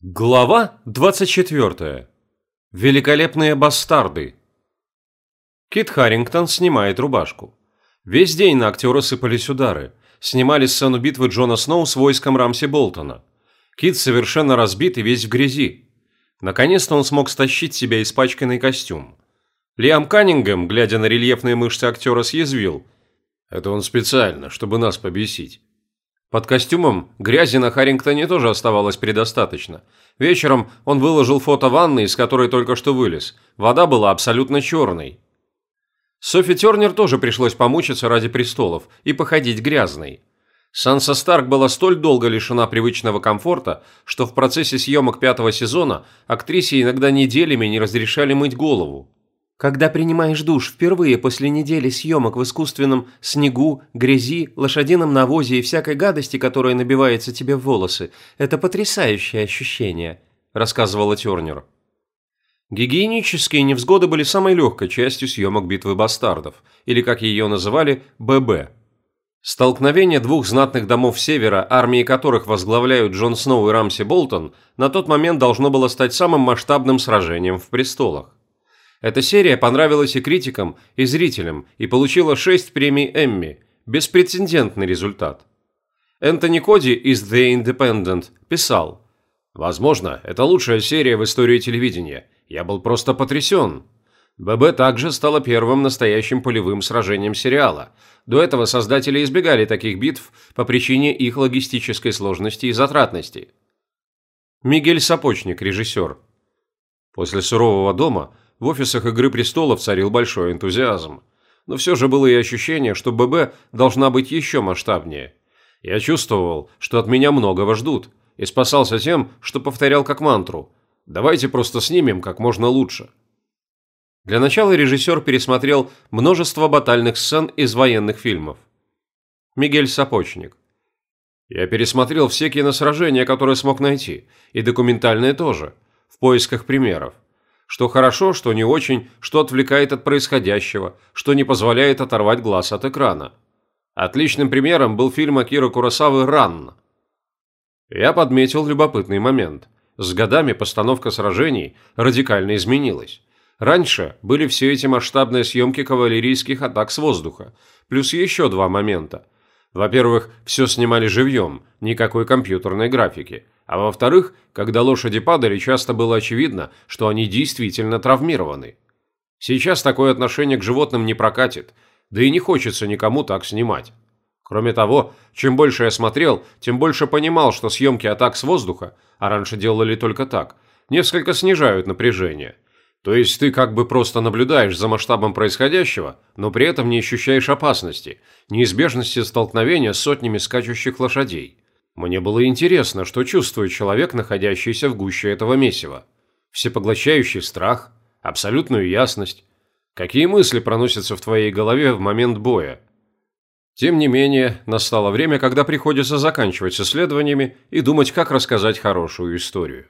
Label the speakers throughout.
Speaker 1: Глава 24. Великолепные бастарды. Кит Харрингтон снимает рубашку. Весь день на актера сыпались удары. Снимали сцену битвы Джона Сноу с войском Рамси Болтона. Кит совершенно разбит и весь в грязи. Наконец-то он смог стащить себя испачканный костюм. Лиам Каннингем, глядя на рельефные мышцы актера, съязвил. «Это он специально, чтобы нас побесить». Под костюмом грязи на Харрингтоне тоже оставалось предостаточно. Вечером он выложил фото ванны, из которой только что вылез. Вода была абсолютно черной. Софи Тернер тоже пришлось помучиться ради престолов и походить грязной. Санса Старк была столь долго лишена привычного комфорта, что в процессе съемок пятого сезона актрисе иногда неделями не разрешали мыть голову. Когда принимаешь душ впервые после недели съемок в искусственном снегу, грязи, лошадином навозе и всякой гадости, которая набивается тебе в волосы, это потрясающее ощущение», – рассказывала Тернер. Гигиенические невзгоды были самой легкой частью съемок «Битвы бастардов», или, как ее называли, ББ. Столкновение двух знатных домов Севера, армии которых возглавляют Джон Сноу и Рамси Болтон, на тот момент должно было стать самым масштабным сражением в престолах. Эта серия понравилась и критикам, и зрителям, и получила 6 премий Эмми. Беспрецедентный результат. Энтони Коди из The Independent писал «Возможно, это лучшая серия в истории телевидения. Я был просто потрясен». ББ также стала первым настоящим полевым сражением сериала. До этого создатели избегали таких битв по причине их логистической сложности и затратности. Мигель Сапочник, режиссер. После «Сурового дома» в офисах «Игры престолов» царил большой энтузиазм. Но все же было и ощущение, что ББ должна быть еще масштабнее. Я чувствовал, что от меня многого ждут, и спасался тем, что повторял как мантру «давайте просто снимем как можно лучше». Для начала режиссер пересмотрел множество батальных сцен из военных фильмов. Мигель Сапочник. Я пересмотрел все киносражения, которые смог найти, и документальные тоже, в поисках примеров. Что хорошо, что не очень, что отвлекает от происходящего, что не позволяет оторвать глаз от экрана. Отличным примером был фильм Акира Куросавы «Ран». Я подметил любопытный момент. С годами постановка сражений радикально изменилась. Раньше были все эти масштабные съемки кавалерийских атак с воздуха, плюс еще два момента. Во-первых, все снимали живьем, никакой компьютерной графики – а во-вторых, когда лошади падали, часто было очевидно, что они действительно травмированы. Сейчас такое отношение к животным не прокатит, да и не хочется никому так снимать. Кроме того, чем больше я смотрел, тем больше понимал, что съемки атак с воздуха, а раньше делали только так, несколько снижают напряжение. То есть ты как бы просто наблюдаешь за масштабом происходящего, но при этом не ощущаешь опасности, неизбежности столкновения с сотнями скачущих лошадей. Мне было интересно, что чувствует человек, находящийся в гуще этого месива. Всепоглощающий страх, абсолютную ясность. Какие мысли проносятся в твоей голове в момент боя? Тем не менее, настало время, когда приходится заканчивать с исследованиями и думать, как рассказать хорошую историю.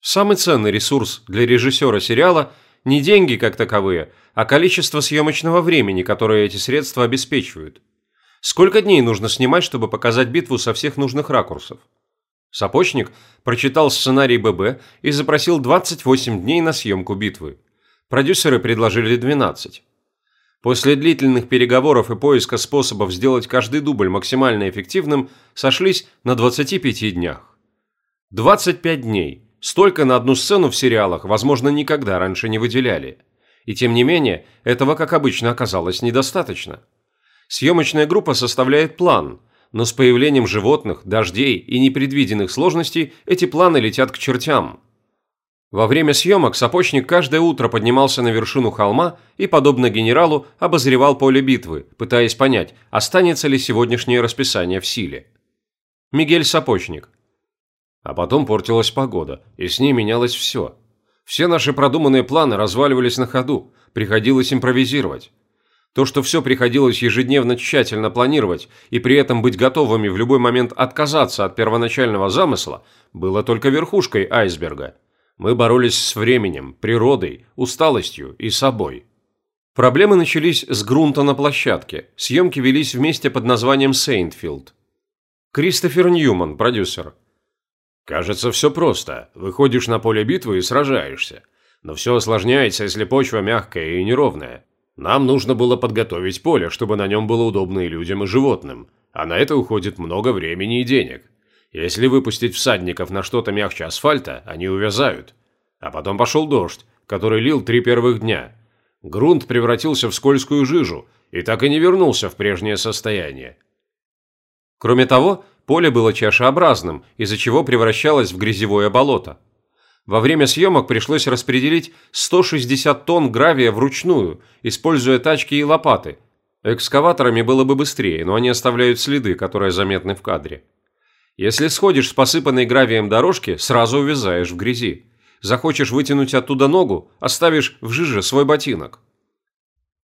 Speaker 1: Самый ценный ресурс для режиссера сериала – не деньги как таковые, а количество съемочного времени, которое эти средства обеспечивают – Сколько дней нужно снимать, чтобы показать битву со всех нужных ракурсов? Сапочник прочитал сценарий ББ и запросил 28 дней на съемку битвы. Продюсеры предложили 12. После длительных переговоров и поиска способов сделать каждый дубль максимально эффективным, сошлись на 25 днях. 25 дней. Столько на одну сцену в сериалах, возможно, никогда раньше не выделяли. И тем не менее, этого, как обычно, оказалось недостаточно. Съемочная группа составляет план, но с появлением животных, дождей и непредвиденных сложностей эти планы летят к чертям. Во время съемок сапочник каждое утро поднимался на вершину холма и, подобно генералу, обозревал поле битвы, пытаясь понять, останется ли сегодняшнее расписание в силе. Мигель Сапочник. А потом портилась погода, и с ней менялось все. Все наши продуманные планы разваливались на ходу, приходилось импровизировать. То, что все приходилось ежедневно тщательно планировать и при этом быть готовыми в любой момент отказаться от первоначального замысла, было только верхушкой айсберга. Мы боролись с временем, природой, усталостью и собой. Проблемы начались с грунта на площадке. Съемки велись вместе под названием «Сейнтфилд». Кристофер Ньюман, продюсер. Кажется, все просто. Выходишь на поле битвы и сражаешься. Но все осложняется, если почва мягкая и неровная. Нам нужно было подготовить поле, чтобы на нем было удобно и людям, и животным. А на это уходит много времени и денег. Если выпустить всадников на что-то мягче асфальта, они увязают. А потом пошел дождь, который лил три первых дня. Грунт превратился в скользкую жижу и так и не вернулся в прежнее состояние.
Speaker 2: Кроме того, поле было чашеобразным, из-за чего превращалось в грязевое болото. Во время съемок пришлось распределить 160 тонн гравия вручную, используя тачки и лопаты. Экскаваторами было бы быстрее, но они оставляют следы, которые заметны в кадре. Если сходишь с посыпанной гравием дорожки, сразу увязаешь в грязи. Захочешь вытянуть оттуда ногу, оставишь в жиже свой ботинок.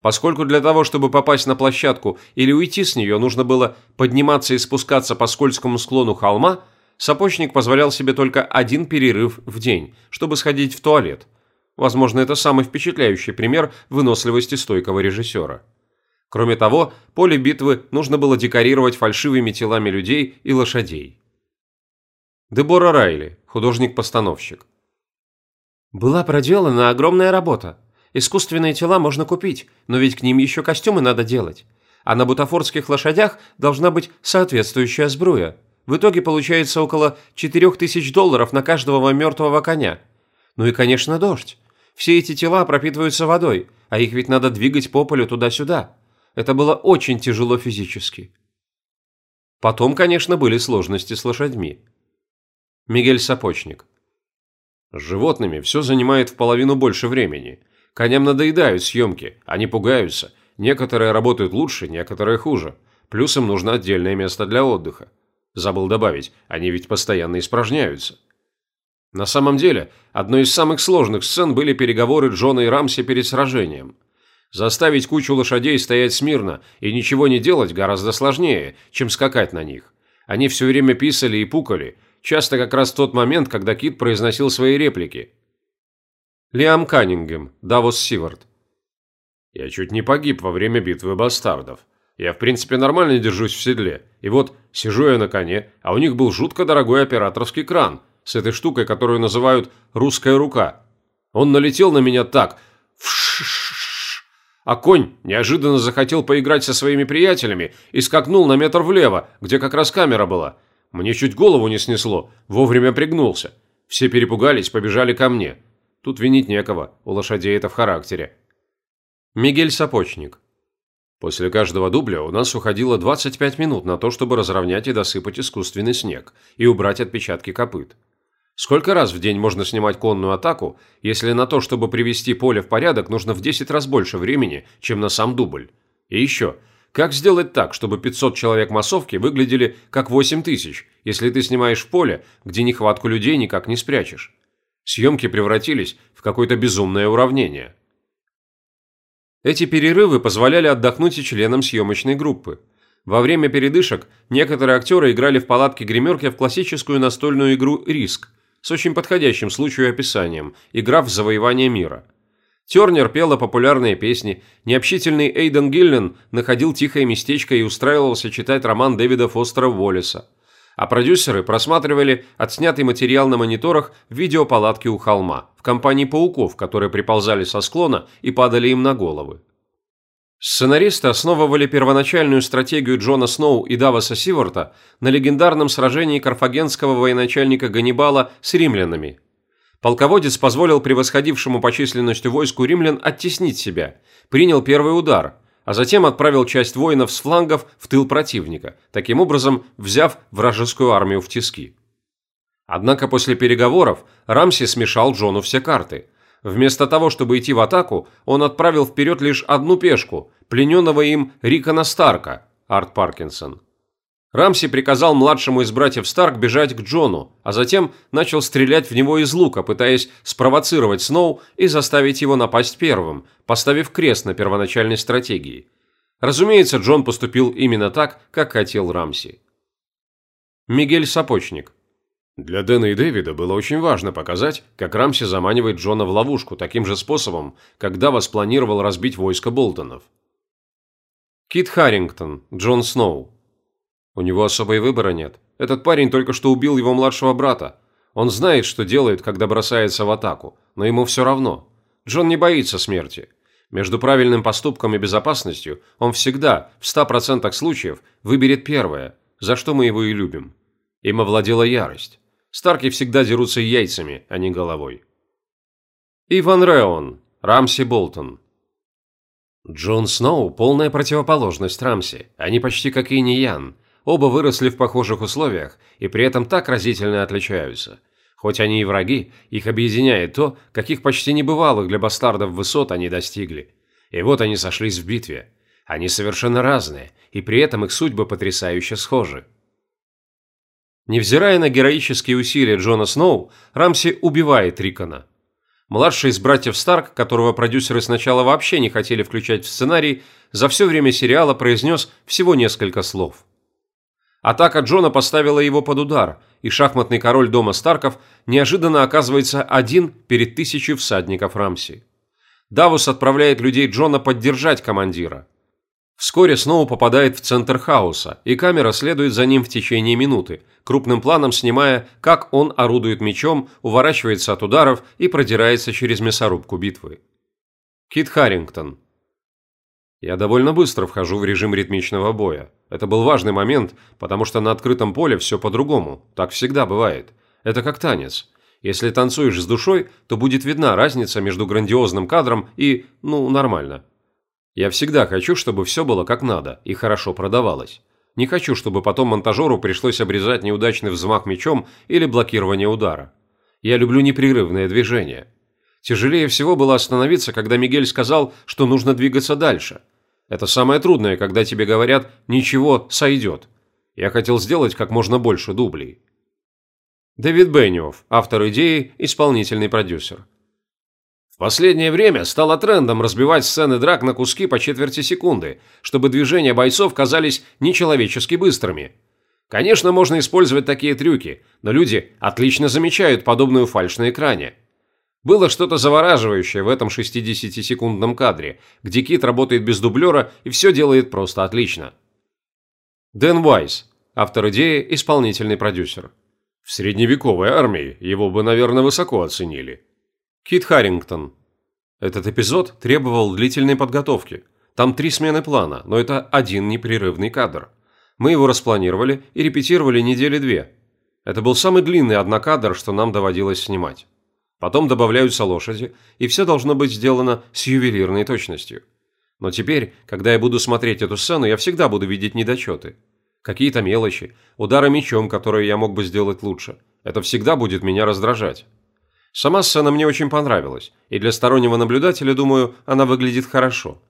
Speaker 2: Поскольку для того, чтобы попасть на площадку или уйти с нее, нужно было подниматься и спускаться по скользкому склону холма, сапожник позволял себе только один перерыв в день, чтобы сходить в туалет. Возможно, это самый впечатляющий пример выносливости стойкого режиссера. Кроме того, поле битвы нужно было декорировать фальшивыми телами людей и лошадей. Дебора Райли, художник-постановщик.
Speaker 3: Была проделана огромная работа. Искусственные тела можно купить, но ведь к ним еще костюмы надо делать. А на бутафорских лошадях должна быть соответствующая сбруя. В итоге получается около 4000 долларов на каждого мертвого коня. Ну и, конечно, дождь. Все эти тела пропитываются водой, а их ведь надо двигать по полю туда-сюда. Это было очень тяжело физически.
Speaker 2: Потом, конечно, были сложности с лошадьми. Мигель Сапочник. С животными все занимает в половину больше времени – Коням надоедают съемки, они пугаются. Некоторые работают лучше, некоторые хуже. Плюс им нужно отдельное место для отдыха. Забыл добавить, они ведь постоянно испражняются. На самом деле, одной из самых сложных сцен были переговоры Джона и Рамси перед сражением. Заставить кучу лошадей стоять смирно и ничего не делать гораздо сложнее, чем скакать на них. Они все время писали и пукали, часто как раз в тот момент, когда Кит произносил свои реплики –
Speaker 1: Лиам Каннингем, Давос Сивард. Я чуть не погиб во время битвы бастардов. Я, в принципе, нормально держусь в седле. И вот, сижу я на коне, а у них был жутко дорогой операторский кран с этой штукой, которую называют «русская рука». Он налетел на меня так, а конь неожиданно захотел поиграть со своими приятелями и скакнул на метр влево, где как раз камера была. Мне чуть голову не снесло, вовремя пригнулся. Все перепугались, побежали ко мне. Тут винить некого, у лошадей это в характере.
Speaker 2: Мигель Сапочник.
Speaker 1: После каждого дубля у нас уходило 25 минут на то, чтобы разровнять и досыпать искусственный снег и убрать отпечатки копыт. Сколько раз в день можно снимать конную атаку, если на то, чтобы привести поле в порядок, нужно в 10 раз больше времени, чем на сам дубль? И еще, как сделать так, чтобы 500 человек массовки выглядели как 8 тысяч, если ты снимаешь в поле, где нехватку людей никак не спрячешь? Съемки превратились в какое-то безумное уравнение.
Speaker 2: Эти перерывы позволяли отдохнуть и членам съемочной группы. Во время передышек некоторые актеры играли в палатке гримерки в классическую настольную игру «Риск» с очень подходящим случаю описанием «Игра в завоевание мира». Тернер пела популярные песни, необщительный Эйден Гиллен находил тихое местечко и устраивался читать роман Дэвида Фостера Уоллеса а продюсеры просматривали отснятый материал на мониторах в видеопалатке у холма, в компании пауков, которые приползали со склона и падали им на головы. Сценаристы основывали первоначальную стратегию Джона Сноу и Даваса Сиварта на легендарном сражении карфагенского военачальника Ганнибала с римлянами. Полководец позволил превосходившему по численности войску римлян оттеснить себя, принял первый удар – а затем отправил часть воинов с флангов в тыл противника, таким образом взяв вражескую армию в тиски. Однако после переговоров Рамси смешал Джону все карты. Вместо того, чтобы идти в атаку, он отправил вперед лишь одну пешку, плененного им Рикона Старка, Арт Паркинсон. Рамси приказал младшему из братьев Старк бежать к Джону, а затем начал стрелять в него из лука, пытаясь спровоцировать Сноу и заставить его напасть первым, поставив крест на первоначальной стратегии. Разумеется, Джон поступил именно так, как хотел Рамси. Мигель Сапочник.
Speaker 1: Для Дэна и Дэвида было очень важно показать, как Рамси заманивает Джона в ловушку таким же способом, как Давас планировал разбить войско Болтонов.
Speaker 2: Кит Харрингтон, Джон Сноу. У него особой выбора нет. Этот парень только что убил его младшего брата. Он знает, что делает, когда бросается в атаку, но ему все равно. Джон не боится смерти. Между правильным поступком и безопасностью он всегда, в 100% случаев, выберет первое, за что мы его и любим. Им овладела ярость. Старки всегда дерутся яйцами, а не головой. Иван Реон, Рамси Болтон. Джон Сноу – полная противоположность Рамси. Они почти как инь и ян. Оба выросли в похожих условиях и при этом так разительно отличаются. Хоть они и враги, их объединяет то, каких почти небывалых для бастардов высот они достигли. И вот они сошлись в битве. Они совершенно разные, и при этом их судьбы потрясающе схожи. Невзирая на героические усилия Джона Сноу, Рамси убивает Рикона. Младший из братьев Старк, которого продюсеры сначала вообще не хотели включать в сценарий, за все время сериала произнес всего несколько слов. Атака Джона поставила его под удар, и шахматный король дома Старков неожиданно оказывается один перед тысячей всадников Рамси. Давус отправляет людей Джона поддержать командира. Вскоре снова попадает в центр хаоса, и камера следует за ним в течение минуты, крупным планом снимая, как он орудует мечом, уворачивается от ударов и продирается через мясорубку битвы. Кит Харрингтон. Я довольно быстро вхожу в режим ритмичного боя. Это был важный момент, потому что на открытом поле все по-другому. Так всегда бывает. Это как танец. Если танцуешь с душой, то будет видна разница между грандиозным кадром и, ну, нормально. Я всегда хочу, чтобы все было как надо и хорошо продавалось. Не хочу, чтобы потом монтажеру пришлось обрезать неудачный взмах мечом или блокирование удара. Я люблю непрерывное движение. Тяжелее всего было остановиться, когда Мигель сказал, что нужно двигаться дальше. Это самое трудное, когда тебе говорят «ничего, сойдет». Я хотел сделать как можно больше дублей. Дэвид Бенниофф, автор идеи, исполнительный продюсер последнее время стало трендом разбивать сцены драк на куски по четверти секунды, чтобы движения бойцов казались нечеловечески быстрыми. Конечно, можно использовать такие трюки, но люди отлично замечают подобную фальшь на экране. Было что-то завораживающее в этом 60-секундном кадре, где Кит работает без дублера и все делает просто отлично. Дэн Уайс, автор идеи, исполнительный продюсер. В средневековой армии его бы, наверное, высоко оценили. Кит Харрингтон. Этот эпизод требовал длительной подготовки. Там три смены плана, но это один непрерывный кадр. Мы его распланировали и репетировали недели две. Это был самый длинный однокадр, что нам доводилось снимать. Потом добавляются лошади, и все должно быть сделано с ювелирной точностью. Но теперь, когда я буду смотреть эту сцену, я всегда буду видеть недочеты. Какие-то мелочи, удары мечом, которые я мог бы сделать лучше. Это всегда будет меня раздражать. Сама сцена мне очень понравилась, и для стороннего наблюдателя, думаю, она выглядит хорошо.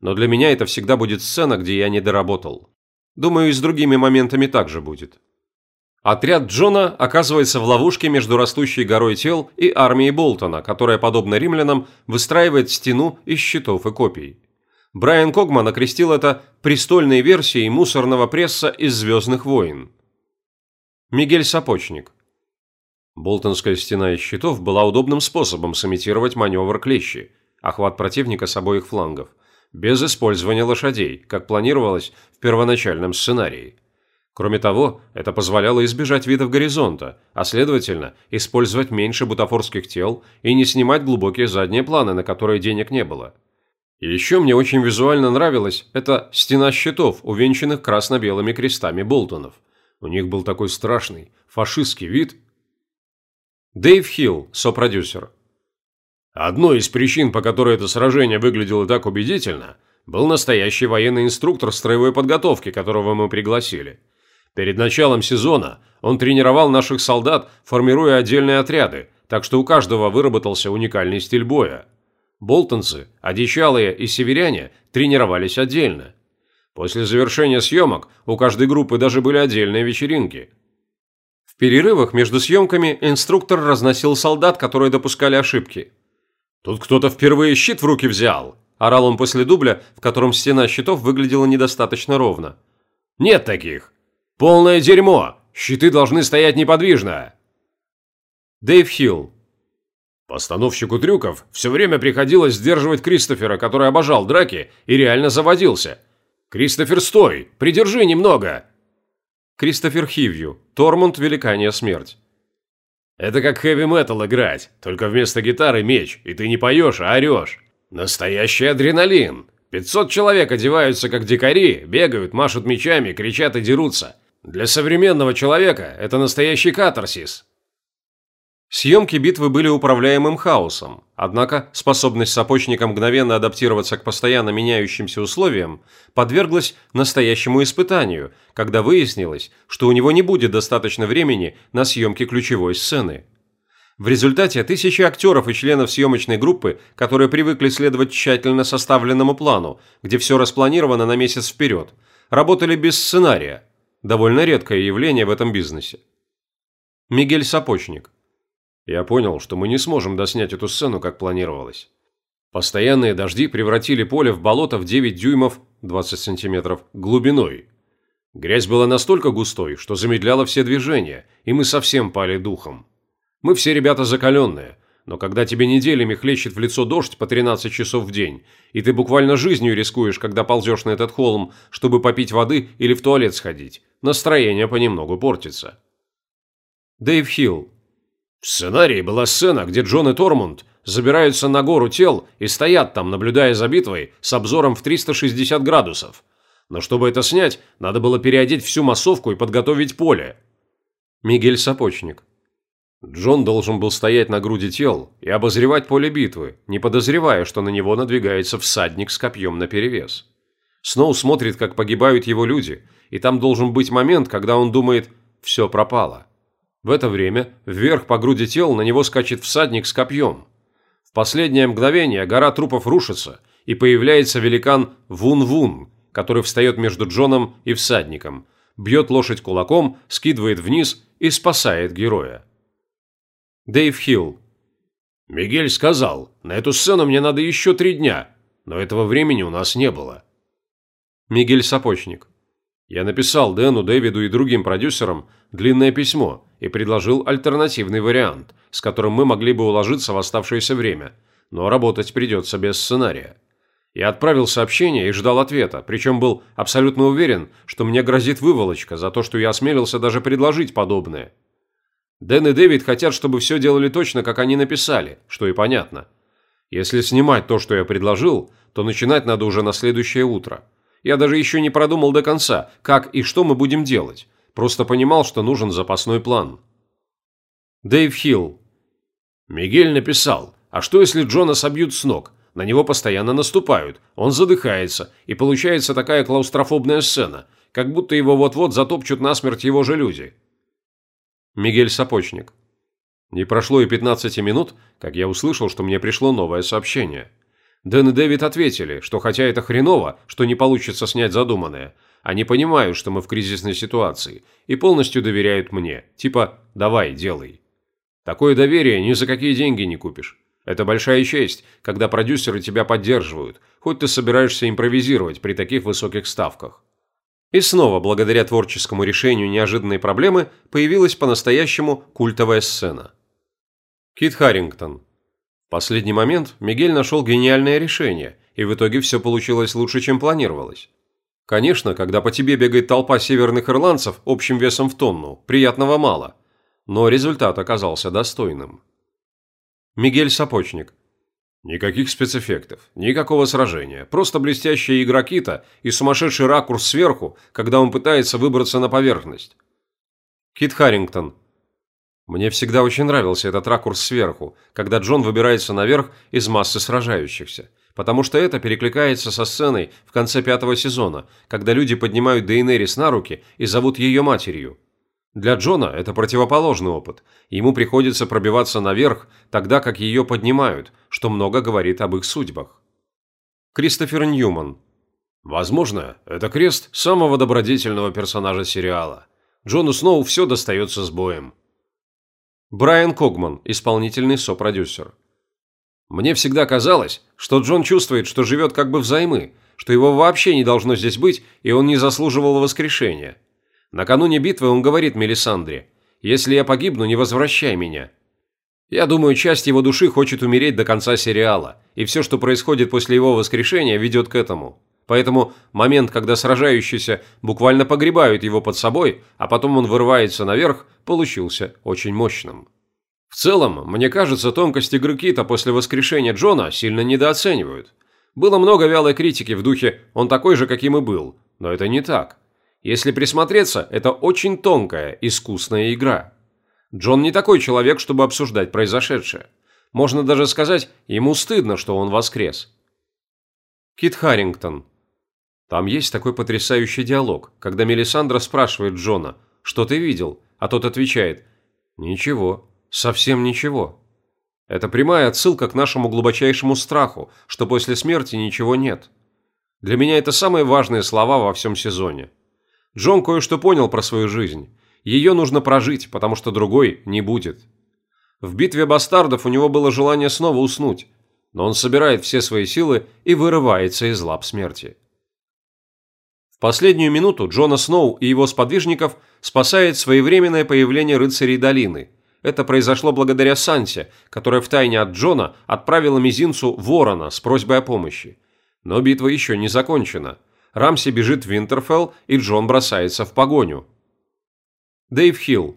Speaker 2: Но для меня это всегда будет сцена, где я не доработал. Думаю, и с другими моментами также будет. Отряд Джона оказывается в ловушке между растущей горой тел и армией Болтона, которая, подобно римлянам, выстраивает стену из щитов и копий. Брайан Когман окрестил это престольной версией мусорного пресса из «Звездных войн». Мигель Сапочник. Болтонская стена из щитов была удобным способом сымитировать маневр клещи, охват противника с обоих флангов, без использования лошадей, как планировалось в первоначальном сценарии. Кроме того, это позволяло избежать видов горизонта, а следовательно, использовать меньше бутафорских тел и не снимать глубокие задние планы, на которые денег не было. И еще мне очень визуально нравилась эта стена щитов, увенчанных красно-белыми крестами Болтонов. У них был такой страшный, фашистский вид – Дэйв Хилл, сопродюсер. Одной из причин, по которой это сражение выглядело так убедительно, был настоящий военный инструктор строевой подготовки, которого мы пригласили. Перед началом сезона он тренировал наших солдат, формируя отдельные отряды, так что у каждого выработался уникальный стиль боя. Болтонцы, одичалые и северяне тренировались отдельно. После завершения съемок у каждой группы даже были отдельные вечеринки – перерывах между съемками инструктор разносил солдат, которые допускали ошибки. «Тут кто-то впервые щит в руки взял!» – орал он после дубля, в котором стена щитов выглядела недостаточно ровно. «Нет таких! Полное дерьмо! Щиты должны стоять неподвижно!» Дэйв Хилл. Постановщику трюков все время приходилось сдерживать Кристофера, который обожал драки и реально заводился. «Кристофер, стой! Придержи немного!» Кристофер Хивью. Тормунд Великания Смерть. Это как хэви-метал играть, только вместо гитары меч, и ты не поешь, а орешь. Настоящий адреналин. 500 человек одеваются как дикари, бегают, машут мечами, кричат и дерутся. Для современного человека это настоящий катарсис.
Speaker 1: Съемки битвы были управляемым хаосом, однако способность сапожника мгновенно адаптироваться к постоянно меняющимся условиям подверглась настоящему испытанию, когда выяснилось, что у него не будет достаточно времени на съемки ключевой сцены. В результате тысячи актеров и членов съемочной группы, которые привыкли следовать тщательно составленному плану, где все распланировано на месяц вперед, работали без сценария. Довольно редкое явление в этом бизнесе. Мигель Сапочник –
Speaker 2: я понял, что мы не сможем доснять эту сцену, как планировалось. Постоянные дожди превратили поле в болото в 9 дюймов 20 сантиметров глубиной. Грязь была настолько густой, что замедляла все движения, и мы совсем пали духом. Мы все ребята закаленные, но когда тебе неделями хлещет в лицо дождь по 13 часов в день, и ты буквально жизнью рискуешь, когда ползешь на этот холм, чтобы попить воды или в туалет сходить, настроение понемногу портится.
Speaker 1: Дэйв Хилл,
Speaker 2: в сценарии была сцена, где Джон и Тормунд забираются на гору тел и стоят там, наблюдая за битвой с обзором в 360 градусов. Но чтобы это снять, надо было переодеть всю массовку и подготовить поле.
Speaker 1: Мигель Сапочник.
Speaker 2: Джон должен был стоять на груди тел и обозревать поле битвы, не подозревая, что на него надвигается всадник с копьем наперевес. Сноу смотрит, как погибают его люди, и там должен быть момент, когда он думает «все пропало». В это время вверх по груди тел на него скачет всадник с копьем. В последнее мгновение гора трупов рушится, и появляется великан Вун-Вун, который встает между Джоном и всадником, бьет лошадь кулаком, скидывает вниз и спасает героя.
Speaker 1: Дэйв Хилл.
Speaker 2: «Мигель сказал, на эту сцену мне надо еще три дня, но этого времени у нас не было».
Speaker 1: Мигель Сапочник.
Speaker 2: Я написал Дэну, Дэвиду и другим продюсерам длинное письмо и предложил альтернативный вариант, с которым мы могли бы уложиться в оставшееся время, но работать придется без сценария. Я отправил сообщение и ждал ответа, причем был абсолютно уверен, что мне грозит выволочка за то, что я осмелился даже предложить подобное. Дэн и Дэвид хотят, чтобы все делали точно, как они написали, что и понятно. Если снимать то, что я предложил, то начинать надо уже на следующее утро – я даже еще не продумал до конца, как и что мы будем делать. Просто понимал, что нужен запасной план.
Speaker 1: Дэйв Хилл.
Speaker 2: Мигель написал, а что если Джона собьют с ног? На него постоянно наступают, он задыхается, и получается такая клаустрофобная сцена, как будто его вот-вот затопчут насмерть его же люди.
Speaker 1: Мигель Сапочник.
Speaker 2: Не прошло и 15 минут, как я услышал, что мне пришло новое сообщение. Дэн и Дэвид ответили, что хотя это хреново, что не получится снять задуманное, они понимают, что мы в кризисной ситуации, и полностью доверяют мне, типа «давай, делай». Такое доверие ни за какие деньги не купишь. Это большая честь, когда продюсеры тебя поддерживают, хоть ты собираешься импровизировать при таких высоких ставках.
Speaker 1: И снова, благодаря творческому решению неожиданной проблемы, появилась по-настоящему культовая сцена. Кит Харрингтон, в последний момент Мигель нашел гениальное решение, и в итоге все получилось лучше, чем планировалось. Конечно, когда по тебе бегает толпа северных ирландцев общим весом в тонну, приятного мало, но результат оказался достойным. Мигель Сапочник.
Speaker 2: Никаких спецэффектов, никакого сражения, просто блестящая игра кита и сумасшедший ракурс сверху, когда он пытается выбраться на поверхность.
Speaker 1: Кит Харрингтон. Мне всегда очень нравился этот ракурс сверху, когда Джон выбирается наверх из массы сражающихся, потому что это перекликается со сценой в конце пятого сезона, когда люди поднимают Дейнерис на руки и зовут ее матерью. Для Джона это противоположный опыт. Ему приходится пробиваться наверх, тогда как ее поднимают, что много говорит об их судьбах. Кристофер Ньюман.
Speaker 2: Возможно, это крест самого добродетельного персонажа сериала. Джону Сноу все достается с боем.
Speaker 1: Брайан Когман, исполнительный сопродюсер.
Speaker 2: Мне всегда казалось, что Джон чувствует, что живет как бы взаймы, что его вообще не должно здесь быть, и он не заслуживал воскрешения. Накануне битвы он говорит Мелисандре, «Если я погибну, не возвращай меня». Я думаю, часть его души хочет умереть до конца сериала, и все, что происходит после его воскрешения, ведет к этому. Поэтому момент, когда сражающиеся буквально погребают его под собой, а потом он вырывается наверх, получился очень мощным. В целом, мне кажется, тонкость игры Кита после воскрешения Джона сильно недооценивают. Было много вялой критики в духе «он такой же, каким и был», но это не так. Если присмотреться, это очень тонкая, искусная игра. Джон не такой человек, чтобы обсуждать произошедшее. Можно даже сказать, ему стыдно, что он воскрес.
Speaker 1: Кит Харрингтон. Там есть такой потрясающий диалог, когда Мелисандра спрашивает Джона, что ты видел, а тот отвечает, ничего, совсем ничего. Это прямая отсылка к нашему глубочайшему страху, что после смерти ничего нет. Для меня это самые важные слова во всем сезоне. Джон кое-что понял про свою жизнь. Ее нужно прожить, потому что другой не будет. В битве бастардов у него было желание снова уснуть, но он собирает все свои силы и вырывается из лап смерти. В последнюю минуту Джона Сноу и его сподвижников спасает своевременное появление рыцарей долины. Это произошло благодаря Сансе, которая втайне от Джона отправила мизинцу ворона с просьбой о помощи. Но битва еще не закончена. Рамси бежит в Винтерфелл, и Джон бросается в погоню. Дэйв Хилл.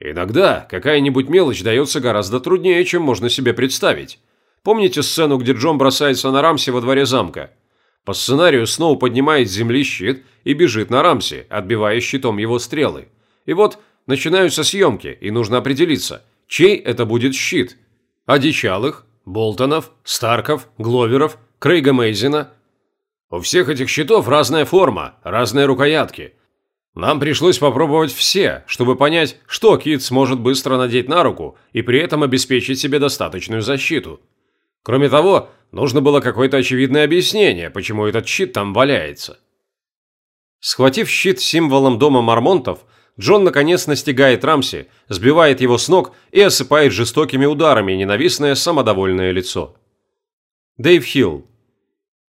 Speaker 2: Иногда какая-нибудь мелочь дается гораздо труднее, чем можно себе представить. Помните сцену, где Джон бросается на Рамси во дворе замка? По сценарию Сноу поднимает с земли щит и бежит на Рамси, отбивая щитом его стрелы. И вот начинаются съемки, и нужно определиться, чей это будет щит. Одичалых, Болтонов, Старков, Гловеров, Крейга Мейзина. У всех этих щитов разная форма, разные рукоятки. Нам пришлось попробовать все, чтобы понять, что Кит сможет быстро надеть на руку и при этом обеспечить себе достаточную защиту. Кроме того, нужно было какое-то очевидное объяснение, почему этот щит там валяется.
Speaker 1: Схватив щит символом дома Мармонтов, Джон наконец настигает Рамси, сбивает его с ног и осыпает жестокими ударами ненавистное самодовольное лицо. Дэйв Хилл.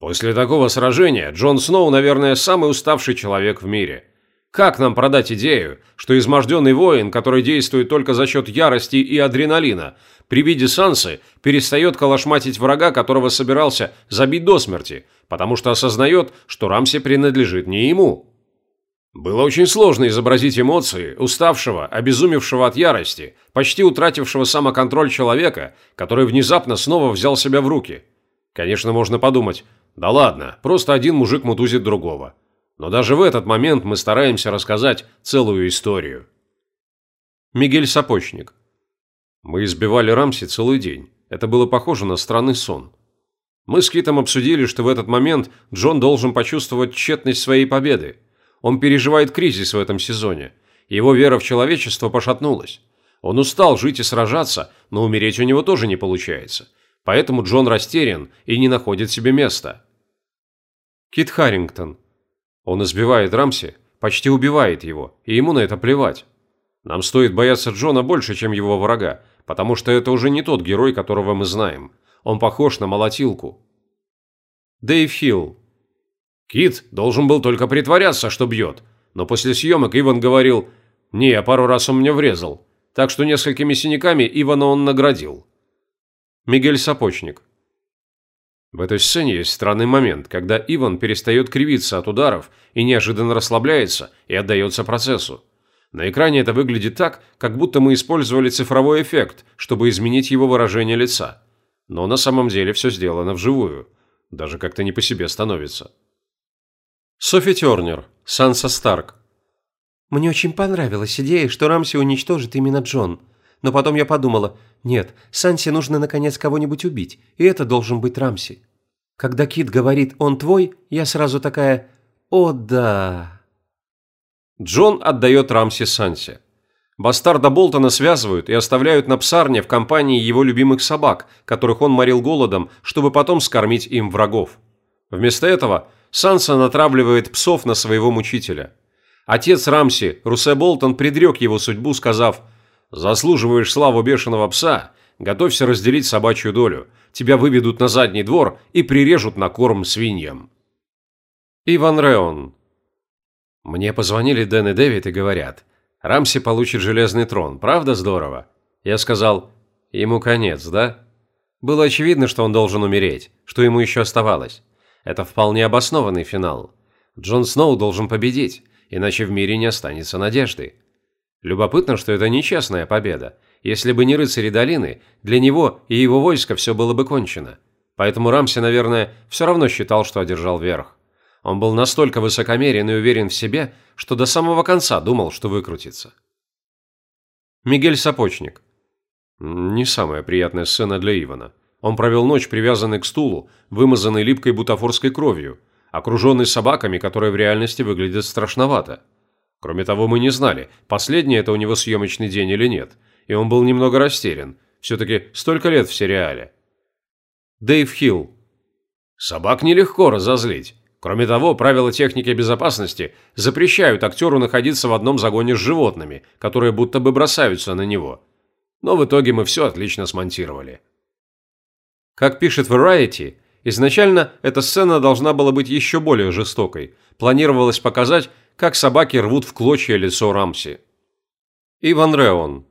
Speaker 2: После такого сражения Джон Сноу, наверное, самый уставший человек в мире. Как нам продать идею, что изможденный воин, который действует только за счет ярости и адреналина, при виде Сансы перестает калашматить врага, которого собирался забить до смерти, потому что осознает, что Рамси принадлежит не ему. Было очень сложно изобразить эмоции уставшего, обезумевшего от ярости, почти утратившего самоконтроль человека, который внезапно снова взял себя в руки. Конечно, можно подумать, да ладно, просто один мужик мутузит другого. Но даже в этот момент мы стараемся рассказать целую историю.
Speaker 1: Мигель Сапочник мы избивали Рамси целый день. Это было похоже на странный сон. Мы с Китом обсудили, что в этот момент Джон должен почувствовать тщетность своей победы. Он переживает кризис в этом сезоне. Его вера в человечество пошатнулась. Он устал жить и сражаться, но умереть у него тоже не получается. Поэтому Джон растерян и не находит себе места. Кит Харрингтон. Он избивает Рамси, почти убивает его, и ему на это плевать. Нам стоит бояться Джона больше, чем его врага, потому что это уже не тот герой, которого мы знаем. Он похож на молотилку. Дэйв Хилл.
Speaker 2: Кит должен был только притворяться, что бьет. Но после съемок Иван говорил, «Не, пару раз он мне врезал». Так что несколькими синяками Ивана он наградил.
Speaker 1: Мигель Сапочник. В этой сцене есть странный момент, когда Иван перестает кривиться от ударов и неожиданно расслабляется и отдается процессу. На экране это выглядит так, как будто мы использовали цифровой эффект, чтобы изменить его выражение лица. Но на самом деле все сделано вживую. Даже как-то не по себе становится. Софи Тернер, Санса Старк.
Speaker 3: Мне очень понравилась идея, что Рамси уничтожит именно Джон. Но потом я подумала, нет, Сансе нужно наконец кого-нибудь убить, и это должен быть Рамси. Когда Кит говорит «он твой», я сразу такая «О, да».
Speaker 1: Джон отдает Рамси Сансе. Бастарда Болтона связывают и оставляют на псарне в компании его любимых собак, которых он морил голодом, чтобы потом скормить им врагов. Вместо этого Санса натравливает псов на своего мучителя. Отец Рамси, Русе Болтон, предрек его судьбу, сказав «Заслуживаешь славу бешеного пса, готовься разделить собачью долю, тебя выведут на задний двор и прирежут на корм свиньям». Иван Реон, мне позвонили Дэн и Дэвид и говорят, Рамси получит железный трон, правда здорово? Я сказал, ему конец, да? Было очевидно, что он должен умереть, что ему еще оставалось. Это вполне обоснованный финал. Джон Сноу должен победить, иначе в мире не останется надежды. Любопытно, что это нечестная победа,
Speaker 2: Если бы не рыцари долины, для него и его войска все было бы кончено. Поэтому Рамси, наверное, все равно считал, что одержал верх. Он был настолько высокомерен и уверен в себе, что до самого конца думал, что выкрутится.
Speaker 1: Мигель Сапочник. Не самая приятная сцена для Ивана. Он провел ночь привязанный к стулу, вымазанный липкой бутафорской кровью, окруженный собаками, которые в реальности выглядят страшновато. Кроме того, мы не знали, последний это у него съемочный день или нет, и он был немного растерян. Все-таки столько лет в сериале. Дэйв Хилл. Собак нелегко разозлить. Кроме того, правила техники безопасности запрещают актеру находиться в одном загоне с животными, которые будто бы бросаются на него. Но в итоге мы все отлично смонтировали. Как пишет Variety, изначально эта сцена должна была быть еще более жестокой. Планировалось показать, как собаки рвут в клочья лицо Рамси. Иван Реон.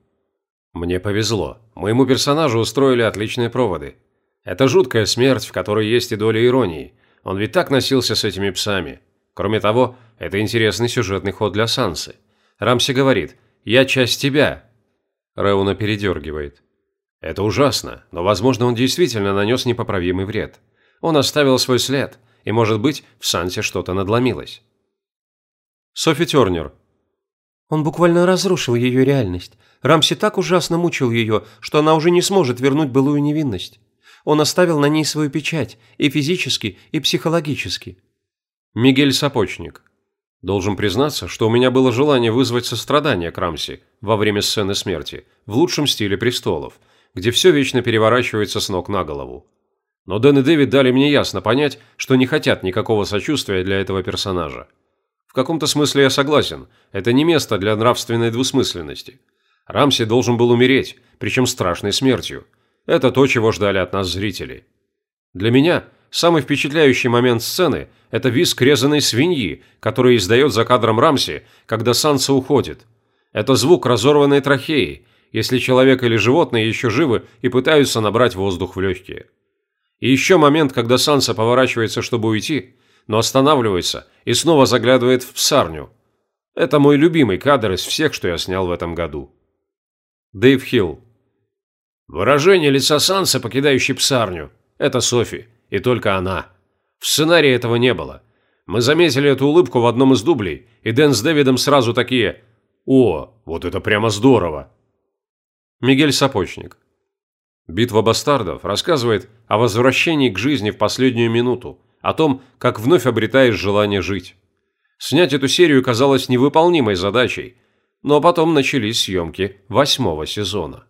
Speaker 1: Мне повезло. Моему персонажу устроили отличные проводы. Это жуткая смерть, в которой есть и доля иронии. Он ведь так носился с этими псами. Кроме того, это интересный сюжетный ход для Сансы. Рамси говорит «Я часть тебя». Реуна передергивает. Это ужасно, но, возможно, он действительно нанес непоправимый вред. Он оставил свой след, и, может быть, в Сансе что-то надломилось.
Speaker 2: Софи Тернер.
Speaker 3: Он буквально разрушил ее реальность. Рамси так ужасно мучил ее, что она уже не сможет вернуть былую невинность. Он оставил на ней свою печать, и физически, и психологически.
Speaker 1: Мигель Сапочник. Должен признаться, что у меня было желание вызвать сострадание к Рамси во время сцены смерти, в лучшем стиле престолов – где все вечно переворачивается с ног на голову. Но Дэн и Дэвид дали мне ясно понять, что не хотят никакого сочувствия для этого персонажа. В каком-то смысле я согласен, это не место для нравственной двусмысленности. Рамси должен был умереть, причем страшной смертью. Это то, чего ждали от нас зрители. Для меня самый впечатляющий момент сцены – это визг резаной свиньи, который издает за кадром Рамси, когда Санса уходит. Это звук разорванной трахеи, если человек или животное еще живы и пытаются набрать воздух в легкие. И еще момент, когда Санса поворачивается, чтобы уйти, но останавливается и снова заглядывает в псарню. Это мой любимый кадр из всех, что я снял в этом году. Дэйв Хилл. Выражение лица Санса, покидающей псарню. Это Софи. И только она. В сценарии этого не было. Мы заметили эту улыбку в одном из дублей, и Дэн с Дэвидом сразу такие «О, вот это прямо здорово!» Мигель Сапочник. Битва бастардов рассказывает о возвращении к жизни в последнюю минуту, о том, как вновь обретаешь желание жить. Снять эту серию казалось невыполнимой задачей, но потом начались съемки восьмого сезона.